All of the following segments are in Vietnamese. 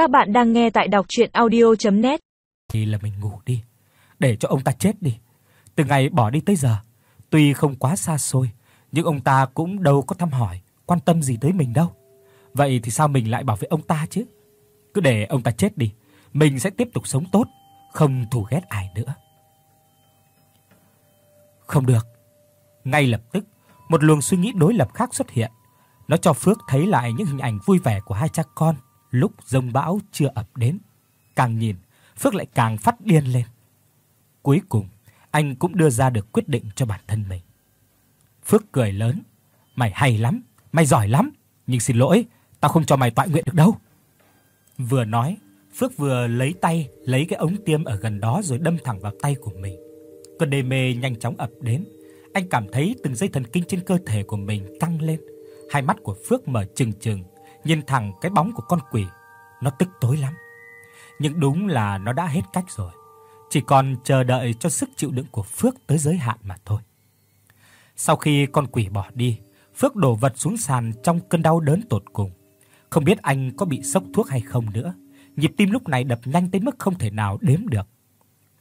Các bạn đang nghe tại đọc audio net Thì là mình ngủ đi, để cho ông ta chết đi. Từ ngày bỏ đi tới giờ, tuy không quá xa xôi, nhưng ông ta cũng đâu có thăm hỏi, quan tâm gì tới mình đâu. Vậy thì sao mình lại bảo vệ ông ta chứ? Cứ để ông ta chết đi, mình sẽ tiếp tục sống tốt, không thù ghét ai nữa. Không được. Ngay lập tức, một luồng suy nghĩ đối lập khác xuất hiện. Nó cho Phước thấy lại những hình ảnh vui vẻ của hai cha con lúc rông bão chưa ập đến. Càng nhìn, Phước lại càng phát điên lên. Cuối cùng, anh cũng đưa ra được quyết định cho bản thân mình. Phước cười lớn, "Mày hay lắm, mày giỏi lắm, nhưng xin lỗi, tao không cho mày tọa nguyện được đâu." Vừa nói, Phước vừa lấy tay lấy cái ống tiêm ở gần đó rồi đâm thẳng vào tay của mình. Cơn đê mê nhanh chóng ập đến, anh cảm thấy từng dây thần kinh trên cơ thể của mình căng lên. Hai mắt của Phước mở trừng trừng, nhìn thẳng cái bóng của con quỷ. Nó tức tối lắm. Nhưng đúng là nó đã hết cách rồi. Chỉ còn chờ đợi cho sức chịu đựng của Phước tới giới hạn mà thôi. Sau khi con quỷ bỏ đi, Phước đổ vật xuống sàn trong cơn đau đớn tột cùng. Không biết anh có bị sốc thuốc hay không nữa. Nhịp tim lúc này đập nhanh tới mức không thể nào đếm được.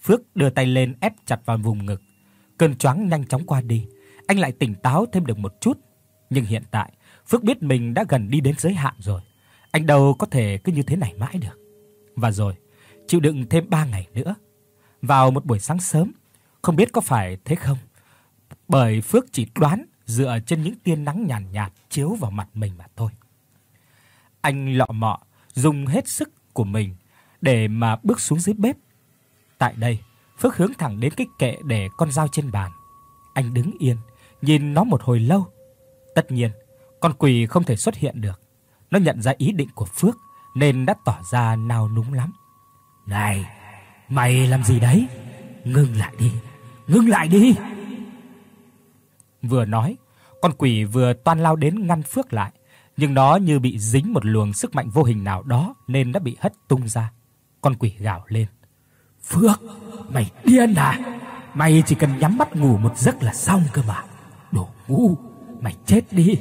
Phước đưa tay lên ép chặt vào vùng ngực. Cơn choáng nhanh chóng qua đi, anh lại tỉnh táo thêm được một chút, nhưng hiện tại, Phước biết mình đã gần đi đến giới hạn rồi. Anh đâu có thể cứ như thế này mãi được. Và rồi, chịu đựng thêm 3 ngày nữa. Vào một buổi sáng sớm, không biết có phải thế không, bởi Phước chỉ đoán dựa trên những tia nắng nhàn nhạt, nhạt chiếu vào mặt mình mà thôi. Anh lọ mọ dùng hết sức của mình để mà bước xuống dưới bếp. Tại đây, Phước hướng thẳng đến cái kệ để con dao trên bàn. Anh đứng yên, nhìn nó một hồi lâu. Tất nhiên, con quỷ không thể xuất hiện được. Nó nhận ra ý định của Phước nên đã tỏ ra nao núng lắm. "Này, mày làm gì đấy? Ngưng lại đi, ngưng lại đi." Vừa nói, con quỷ vừa toan lao đến ngăn Phước lại, nhưng nó như bị dính một luồng sức mạnh vô hình nào đó nên đã bị hất tung ra. Con quỷ gào lên: "Phước, mày điên à? Mày chỉ cần nhắm mắt ngủ một giấc là xong cơ mà. Đồ ngu, mày chết đi,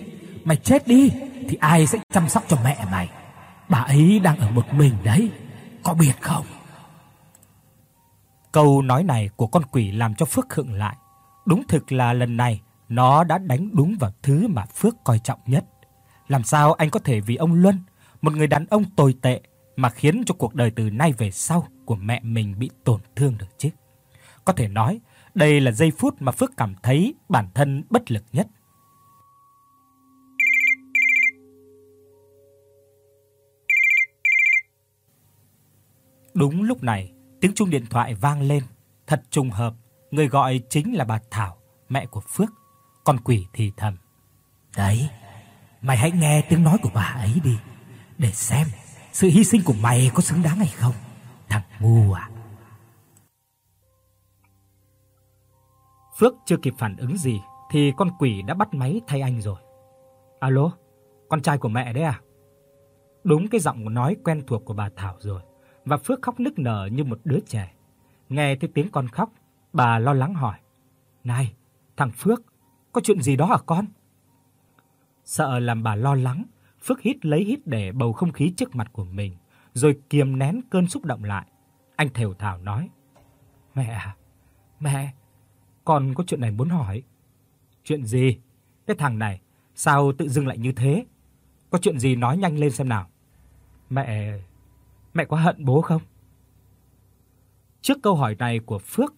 mày chết đi thì ai sẽ chăm sóc cho mẹ mày? Bà ấy đang ở một mình đấy, có biết không?" Câu nói này của con quỷ làm cho Phước khựng lại. Đúng thực là lần này nó đã đánh đúng vào thứ mà Phước coi trọng nhất. Làm sao anh có thể vì ông Luân, một người đàn ông tồi tệ mà khiến cho cuộc đời từ nay về sau của mẹ mình bị tổn thương được chứ? Có thể nói, đây là giây phút mà Phước cảm thấy bản thân bất lực nhất. Đúng lúc này, tiếng chuông điện thoại vang lên, thật trùng hợp, người gọi chính là bà Thảo, mẹ của Phước. Con quỷ thì thầm: "Đấy, mày hãy nghe tiếng nói của bà ấy đi, để xem sự hy sinh của mày có xứng đáng hay không, thằng ngu à." Phước chưa kịp phản ứng gì thì con quỷ đã bắt máy thay anh rồi. "Alo, con trai của mẹ đấy à?" Đúng cái giọng nói quen thuộc của bà Thảo rồi, và Phước khóc nức nở như một đứa trẻ. Nghe thấy tiếng con khóc, bà lo lắng hỏi: "Này, thằng Phước, có chuyện gì đó hả con?" Sợ làm bà lo lắng, Phước hít lấy hít để bầu không khí trước mặt của mình, rồi kiềm nén cơn xúc động lại. Anh thều thào nói: "Mẹ à, mẹ, con có chuyện này muốn hỏi." "Chuyện gì? Cái thằng này sao tự dưng lại như thế? Có chuyện gì nói nhanh lên xem nào." "Mẹ, mẹ có hận bố không?" Trước câu hỏi này của Phước,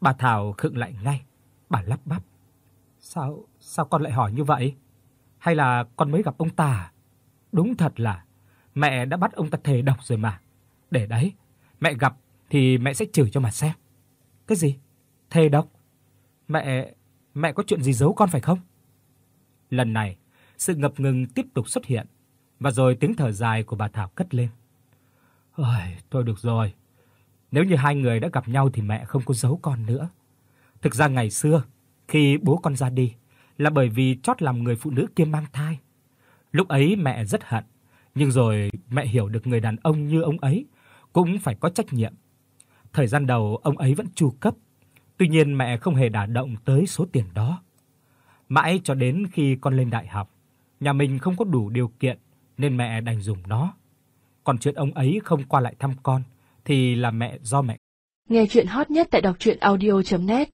bà Thảo khựng lại ngay, bà lắp bắp: "Sao sao con lại hỏi như vậy? Hay là con mới gặp ông ta? Đúng thật là mẹ đã bắt ông ta thề độc rồi mà. Để đấy, mẹ gặp thì mẹ sẽ chửi cho mà xem." "Cái gì? Thề độc? Mẹ mẹ có chuyện gì giấu con phải không?" Lần này, sự ngập ngừng tiếp tục xuất hiện, và rồi tiếng thở dài của bà Thảo cất lên. "Ôi, thôi được rồi. Nếu như hai người đã gặp nhau thì mẹ không có giấu con nữa. Thực ra ngày xưa, khi bố con ra đi là bởi vì chót làm người phụ nữ kia mang thai. Lúc ấy mẹ rất hận, nhưng rồi mẹ hiểu được người đàn ông như ông ấy cũng phải có trách nhiệm. Thời gian đầu ông ấy vẫn chu cấp, tuy nhiên mẹ không hề đả động tới số tiền đó. Mãi cho đến khi con lên đại học, nhà mình không có đủ điều kiện nên mẹ đành dùng nó còn chuyện ông ấy không qua lại thăm con, thì là mẹ do mẹ. Nghe chuyện hot nhất tại đọc audio net